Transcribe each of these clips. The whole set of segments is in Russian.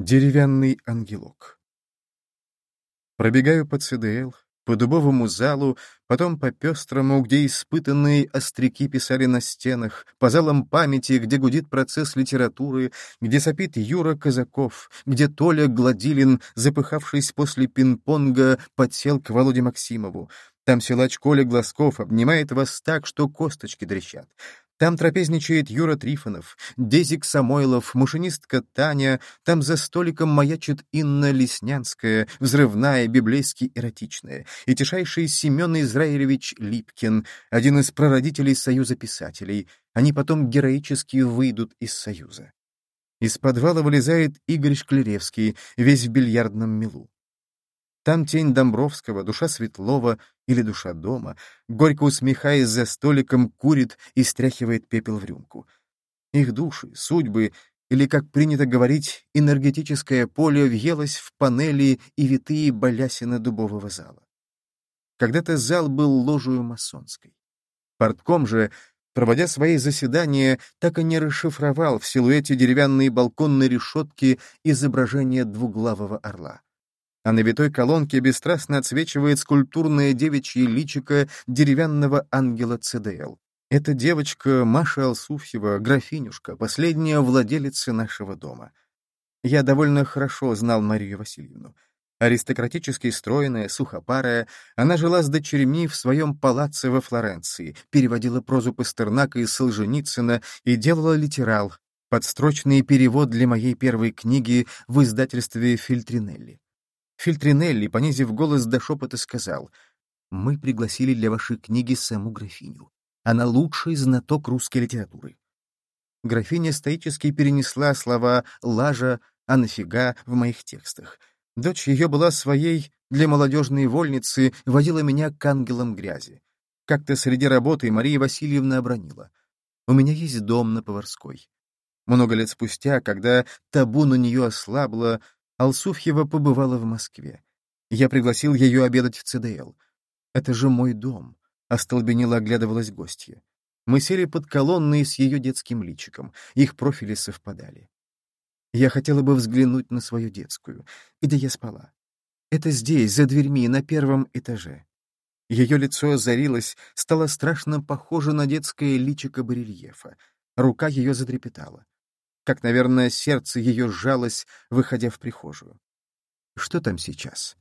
Деревянный ангелок. Пробегаю по ЦДЛ, по дубовому залу, потом по пестрому, где испытанные остряки писали на стенах, по залам памяти, где гудит процесс литературы, где сопит Юра Казаков, где Толя Гладилин, запыхавшись после пинг-понга, подсел к Володе Максимову. Там силач Коля Глазков обнимает вас так, что косточки трещат. Там трапезничает Юра Трифонов, Дезик Самойлов, машинистка Таня, там за столиком маячит Инна Леснянская, взрывная, библейски эротичная, и тишайший Семен Израилевич Липкин, один из прародителей Союза писателей. Они потом героически выйдут из Союза. Из подвала вылезает Игорь Шклеревский, весь в бильярдном милу. Там тень Домбровского, душа Светлова или душа дома, горько усмехаясь за столиком, курит и стряхивает пепел в рюмку. Их души, судьбы, или, как принято говорить, энергетическое поле въелось в панели и витые балясины дубового зала. Когда-то зал был ложью масонской. Портком же, проводя свои заседания, так и не расшифровал в силуэте деревянной балконной решетки изображение двуглавого орла а на витой колонке бесстрастно отсвечивает скульптурное девичье личико деревянного ангела ЦДЛ. Это девочка Маша Алсуфьева, графинюшка, последняя владелица нашего дома. Я довольно хорошо знал Марию Васильевну. Аристократически стройная, сухопарая, она жила с дочерьми в своем палаце во Флоренции, переводила прозу Пастернака и Солженицына и делала литерал, подстрочный перевод для моей первой книги в издательстве Фильтринелли. Фильтринелли, понизив голос до шепота, сказал, «Мы пригласили для вашей книги саму графиню. Она лучший знаток русской литературы». Графиня стоически перенесла слова «лажа», «а нафига» в моих текстах. Дочь ее была своей, для молодежной вольницы, водила меня к ангелам грязи. Как-то среди работы Мария Васильевна обронила. «У меня есть дом на Поварской». Много лет спустя, когда табу на нее ослабло, Алсуфьева побывала в Москве. Я пригласил ее обедать в ЦДЛ. «Это же мой дом», — остолбенело оглядывалась гостья. Мы сели под колонной с ее детским личиком, их профили совпадали. Я хотела бы взглянуть на свою детскую, да я спала. Это здесь, за дверьми, на первом этаже. Ее лицо озарилось, стало страшно похоже на детское личико барельефа. Рука ее затрепетала как, наверное, сердце ее сжалось, выходя в прихожую. Что там сейчас?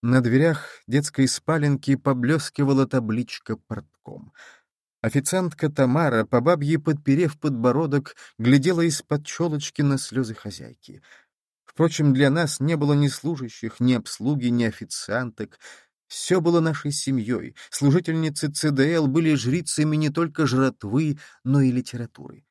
На дверях детской спаленки поблескивала табличка портком. Официантка Тамара, по бабье подперев подбородок, глядела из-под челочки на слезы хозяйки. Впрочем, для нас не было ни служащих, ни обслуги, ни официанток. Все было нашей семьей. Служительницы ЦДЛ были жрицами не только жратвы, но и литературы.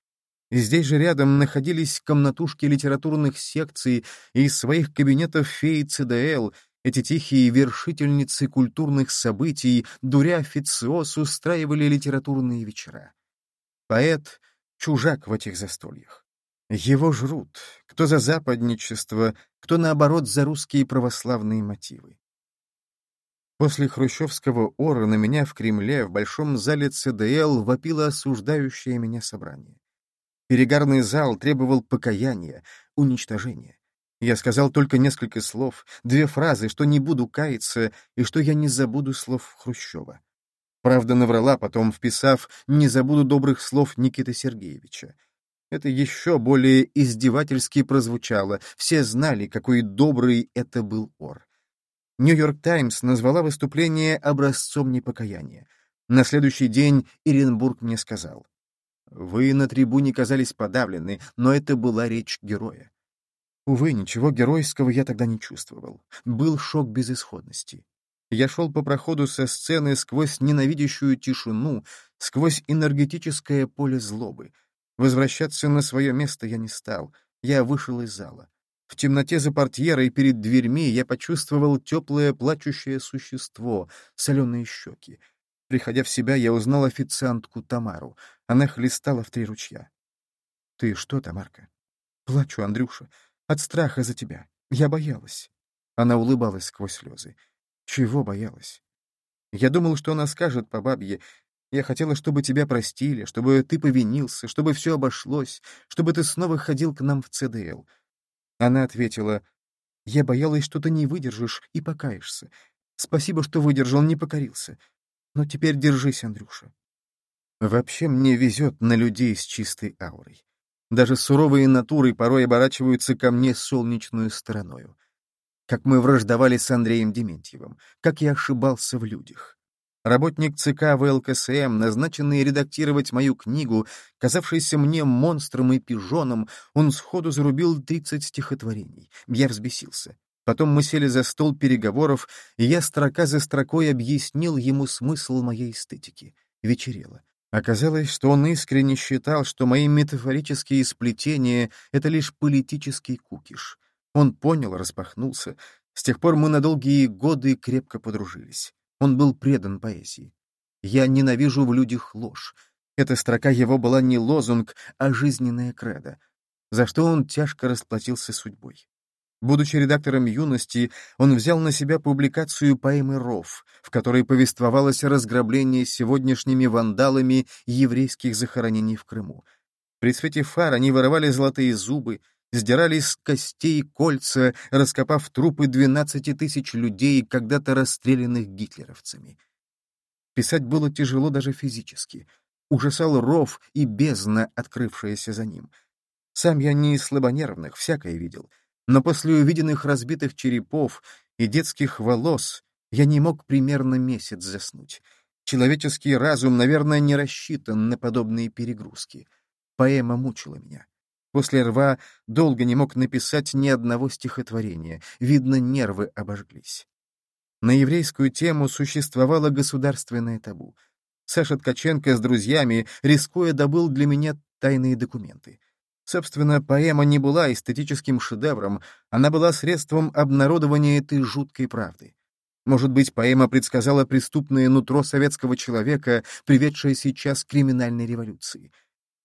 Здесь же рядом находились комнатушки литературных секций, и своих кабинетов феи ЦДЛ эти тихие вершительницы культурных событий, дуря официоз, устраивали литературные вечера. Поэт — чужак в этих застольях. Его жрут, кто за западничество, кто, наоборот, за русские православные мотивы. После хрущевского ора на меня в Кремле в большом зале ЦДЛ вопило осуждающее меня собрание. Перегарный зал требовал покаяния, уничтожения. Я сказал только несколько слов, две фразы, что не буду каяться и что я не забуду слов Хрущева. Правда, наврала, потом вписав «не забуду добрых слов Никиты Сергеевича». Это еще более издевательски прозвучало. Все знали, какой добрый это был ор. «Нью-Йорк Таймс» назвала выступление образцом непокаяния. На следующий день Иренбург мне сказал. Вы на трибуне казались подавлены, но это была речь героя. Увы, ничего геройского я тогда не чувствовал. Был шок безысходности. Я шел по проходу со сцены сквозь ненавидящую тишину, сквозь энергетическое поле злобы. Возвращаться на свое место я не стал. Я вышел из зала. В темноте за портьерой перед дверьми я почувствовал теплое плачущее существо, соленые щеки. Приходя в себя, я узнал официантку Тамару. Она хлестала в три ручья. — Ты что, Тамарка? — Плачу, Андрюша. От страха за тебя. Я боялась. Она улыбалась сквозь слезы. Чего боялась? Я думал, что она скажет по бабье. Я хотела, чтобы тебя простили, чтобы ты повинился, чтобы все обошлось, чтобы ты снова ходил к нам в ЦДЛ. Она ответила, «Я боялась, что ты не выдержишь и покаешься. Спасибо, что выдержал, не покорился. Но теперь держись, Андрюша». Вообще мне везет на людей с чистой аурой. Даже суровые натуры порой оборачиваются ко мне солнечную стороною. Как мы враждовали с Андреем Дементьевым, как я ошибался в людях. Работник ЦК ВЛКСМ, назначенный редактировать мою книгу, казавшийся мне монстром и пижоном, он сходу зарубил тридцать стихотворений. Я взбесился. Потом мы сели за стол переговоров, и я строка за строкой объяснил ему смысл моей эстетики. Вечерело. Оказалось, что он искренне считал, что мои метафорические сплетения — это лишь политический кукиш. Он понял, распахнулся. С тех пор мы на долгие годы крепко подружились. Он был предан поэзии. «Я ненавижу в людях ложь». Эта строка его была не лозунг, а жизненная кредо, за что он тяжко расплатился судьбой. Будучи редактором «Юности», он взял на себя публикацию поэмы «Ров», в которой повествовалось разграбление сегодняшними вандалами еврейских захоронений в Крыму. При свете фар они воровали золотые зубы, сдирали с костей кольца, раскопав трупы 12 тысяч людей, когда-то расстрелянных гитлеровцами. Писать было тяжело даже физически. Ужасал ров и бездна, открывшаяся за ним. Сам я не из слабонервных, всякое видел. Но после увиденных разбитых черепов и детских волос я не мог примерно месяц заснуть. Человеческий разум, наверное, не рассчитан на подобные перегрузки. Поэма мучила меня. После рва долго не мог написать ни одного стихотворения, видно, нервы обожглись. На еврейскую тему существовало государственное табу. Саша Ткаченко с друзьями, рискуя, добыл для меня тайные документы. Собственно, поэма не была эстетическим шедевром, она была средством обнародования этой жуткой правды. Может быть, поэма предсказала преступное нутро советского человека, приведшее сейчас к криминальной революции.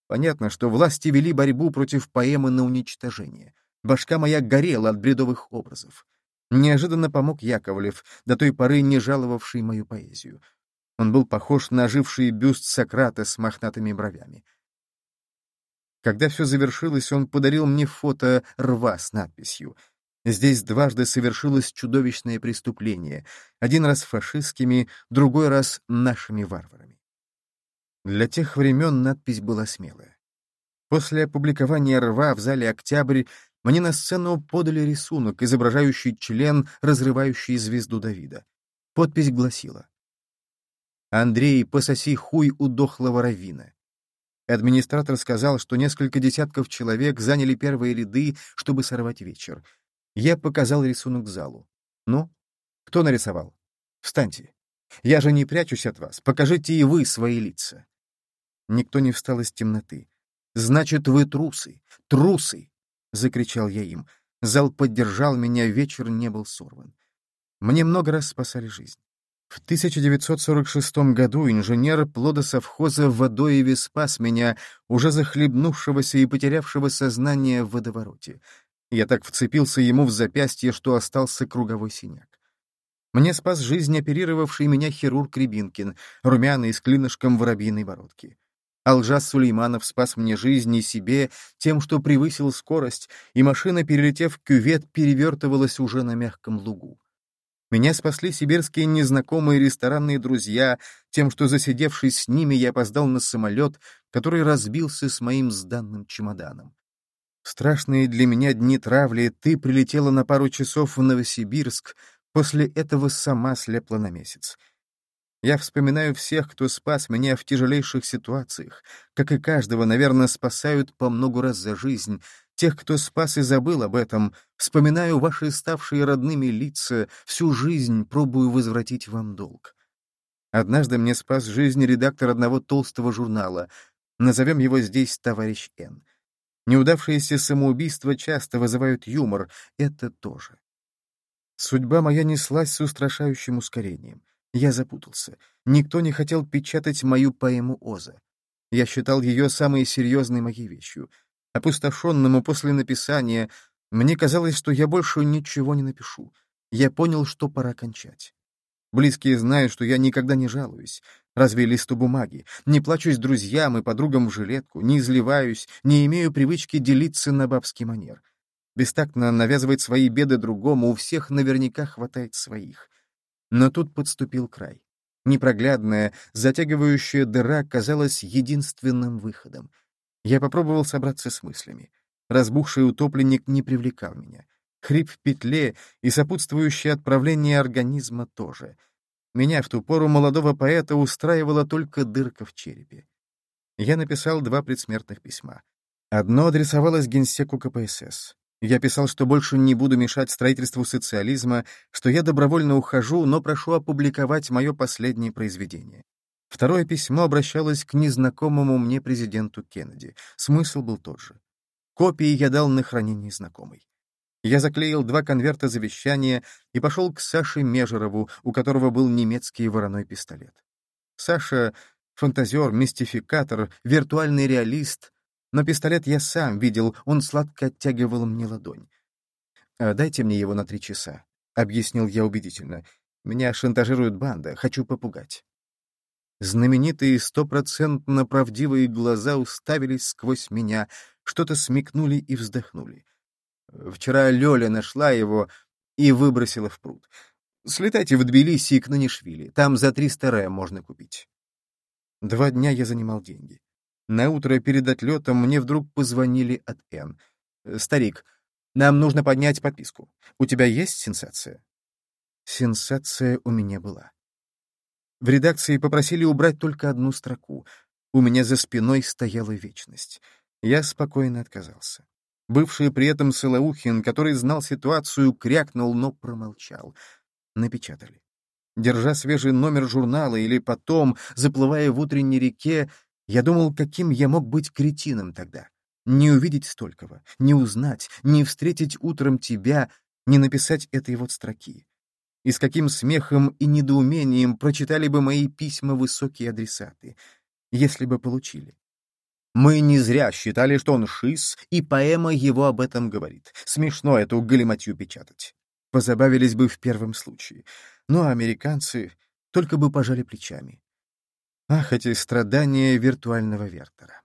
Понятно, что власти вели борьбу против поэмы на уничтожение. Башка моя горела от бредовых образов. Неожиданно помог Яковлев, до той поры не жаловавший мою поэзию. Он был похож на оживший бюст Сократа с мохнатыми бровями. Когда все завершилось, он подарил мне фото рва с надписью «Здесь дважды совершилось чудовищное преступление, один раз фашистскими, другой раз нашими варварами». Для тех времен надпись была смелая. После опубликования рва в зале «Октябрь» мне на сцену подали рисунок, изображающий член, разрывающий звезду Давида. Подпись гласила «Андрей, пососи хуй у дохлого равина». Администратор сказал, что несколько десятков человек заняли первые ряды, чтобы сорвать вечер. Я показал рисунок залу. «Ну, кто нарисовал? Встаньте. Я же не прячусь от вас. Покажите и вы свои лица». Никто не встал из темноты. «Значит, вы трусы! Трусы!» — закричал я им. Зал поддержал меня, вечер не был сорван. Мне много раз спасали жизнь. В 1946 году инженер плодосовхоза Водоеве спас меня, уже захлебнувшегося и потерявшего сознание в водовороте. Я так вцепился ему в запястье, что остался круговой синяк. Мне спас жизнь оперировавший меня хирург Рябинкин, румяный с клинышком воробьиной бородки. Алжас Сулейманов спас мне жизнь и себе тем, что превысил скорость, и машина, перелетев кювет, перевертывалась уже на мягком лугу. Меня спасли сибирские незнакомые ресторанные друзья тем, что, засидевшись с ними, я опоздал на самолет, который разбился с моим сданным чемоданом. Страшные для меня дни травли ты прилетела на пару часов в Новосибирск, после этого сама слепла на месяц. Я вспоминаю всех, кто спас меня в тяжелейших ситуациях. Как и каждого, наверное, спасают по много раз за жизнь. Тех, кто спас и забыл об этом. Вспоминаю ваши ставшие родными лица. Всю жизнь пробую возвратить вам долг. Однажды мне спас жизнь редактор одного толстого журнала. Назовем его здесь товарищ Н. Неудавшиеся самоубийства часто вызывают юмор. Это тоже. Судьба моя неслась с устрашающим ускорением. Я запутался. Никто не хотел печатать мою поэму Оза. Я считал ее самой серьезной моей вещью. Опустошенному после написания, мне казалось, что я больше ничего не напишу. Я понял, что пора кончать. Близкие знают, что я никогда не жалуюсь. Разве листу бумаги? Не плачусь друзьям и подругам в жилетку, не изливаюсь, не имею привычки делиться на бабский манер. Бестактно навязывать свои беды другому, у всех наверняка хватает своих. Но тут подступил край. Непроглядная, затягивающая дыра казалась единственным выходом. Я попробовал собраться с мыслями. Разбухший утопленник не привлекал меня. Хрип в петле и сопутствующее отправление организма тоже. Меня в ту пору молодого поэта устраивала только дырка в черепе. Я написал два предсмертных письма. Одно адресовалось генсеку КПСС. Я писал, что больше не буду мешать строительству социализма, что я добровольно ухожу, но прошу опубликовать мое последнее произведение. Второе письмо обращалось к незнакомому мне президенту Кеннеди. Смысл был тот же. Копии я дал на хранение знакомой. Я заклеил два конверта завещания и пошел к Саше Межерову, у которого был немецкий вороной пистолет. Саша — фантазер, мистификатор, виртуальный реалист, но пистолет я сам видел, он сладко оттягивал мне ладонь. «А «Дайте мне его на три часа», — объяснил я убедительно. «Меня шантажирует банда, хочу попугать». Знаменитые стопроцентно правдивые глаза уставились сквозь меня, что-то смекнули и вздохнули. Вчера Лёля нашла его и выбросила в пруд. Слетайте в Тбилиси к Нанишвили, там за 300 ре можно купить. Два дня я занимал деньги. На утро перед отлетом мне вдруг позвонили от Н. «Старик, нам нужно поднять подписку. У тебя есть сенсация?» Сенсация у меня была. В редакции попросили убрать только одну строку. У меня за спиной стояла вечность. Я спокойно отказался. Бывший при этом Солоухин, который знал ситуацию, крякнул, но промолчал. Напечатали. Держа свежий номер журнала или потом, заплывая в утренней реке, я думал, каким я мог быть кретином тогда. Не увидеть столького, не узнать, не встретить утром тебя, не написать этой вот строки. И с каким смехом и недоумением прочитали бы мои письма высокие адресаты, если бы получили. Мы не зря считали, что он шиз, и поэма его об этом говорит. Смешно эту галиматью печатать. Позабавились бы в первом случае. Но американцы только бы пожали плечами. Ах, эти страдания виртуального Вертера.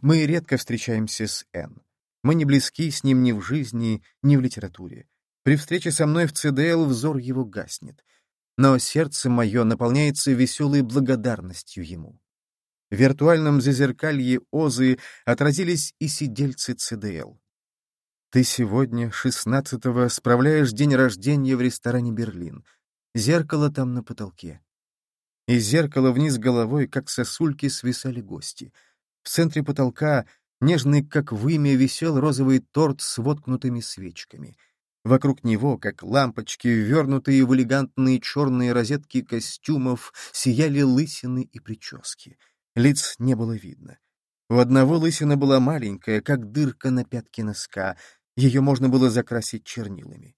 Мы редко встречаемся с Н. Мы не близки с ним ни в жизни, ни в литературе. При встрече со мной в ЦДЛ взор его гаснет. Но сердце мое наполняется веселой благодарностью ему. В виртуальном зазеркалье Озы отразились и сидельцы ЦДЛ. Ты сегодня, шестнадцатого, справляешь день рождения в ресторане «Берлин». Зеркало там на потолке. Из зеркала вниз головой, как сосульки, свисали гости. В центре потолка, нежный, как вымя, висел розовый торт с воткнутыми свечками. Вокруг него, как лампочки, ввернутые в элегантные черные розетки костюмов, сияли лысины и прически. Лиц не было видно. У одного лысина была маленькая, как дырка на пятке носка, ее можно было закрасить чернилами.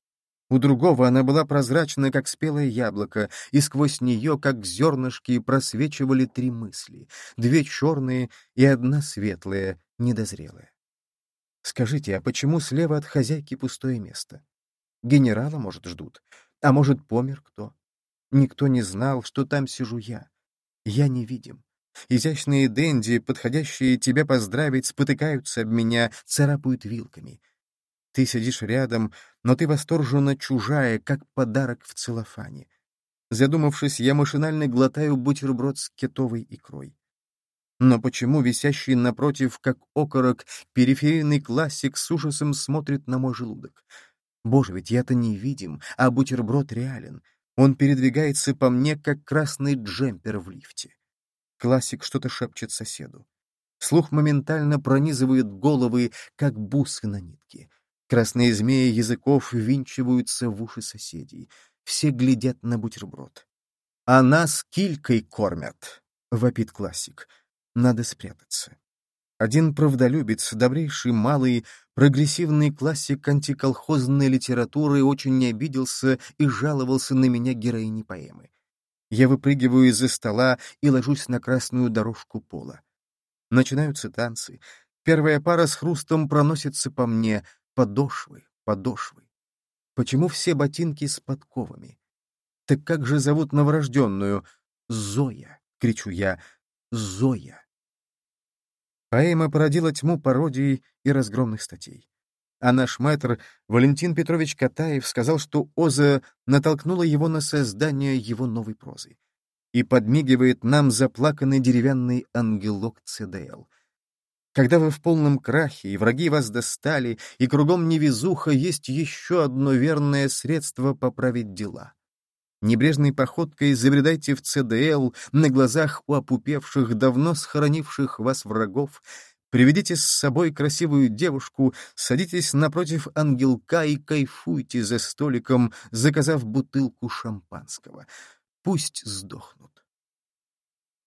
У другого она была прозрачная, как спелое яблоко, и сквозь нее, как зернышки, просвечивали три мысли. Две черные и одна светлая, недозрелая. Скажите, а почему слева от хозяйки пустое место? Генерала, может, ждут. А может, помер кто? Никто не знал, что там сижу я. Я невидим. Изящные денди, подходящие тебя поздравить, спотыкаются об меня, царапают вилками — ты сидишь рядом, но ты восторженно чужая, как подарок в целлофане. Задумавшись, я машинально глотаю бутерброд с кетовой икрой. Но почему висящий напротив, как окорок, периферийный классик с ужасом смотрит на мой желудок? Боже, ведь я-то невидим, а бутерброд реален. Он передвигается по мне, как красный джемпер в лифте. Классик что-то шепчет соседу. Слух моментально пронизывает головы, как бусы на нитке. Красные змеи языков ввинчиваются в уши соседей. Все глядят на бутерброд. «А нас килькой кормят», — вопит классик. «Надо спрятаться». Один правдолюбец, добрейший, малый, прогрессивный классик антиколхозной литературы очень не обиделся и жаловался на меня героини поэмы. Я выпрыгиваю из-за стола и ложусь на красную дорожку пола. Начинаются танцы. Первая пара с хрустом проносится по мне, Подошвы, подошвы. Почему все ботинки с подковами? Так как же зовут новорожденную? Зоя, кричу я, Зоя. Поэма породила тьму пародий и разгромных статей. А наш мэтр Валентин Петрович Катаев сказал, что Оза натолкнула его на создание его новой прозы. И подмигивает нам заплаканный деревянный ангелок ЦДЛ. Когда вы в полном крахе, и враги вас достали, и кругом невезуха, есть еще одно верное средство поправить дела. Небрежной походкой забредайте в ЦДЛ на глазах у опупевших, давно схоронивших вас врагов, приведите с собой красивую девушку, садитесь напротив ангелка и кайфуйте за столиком, заказав бутылку шампанского. Пусть сдохнут.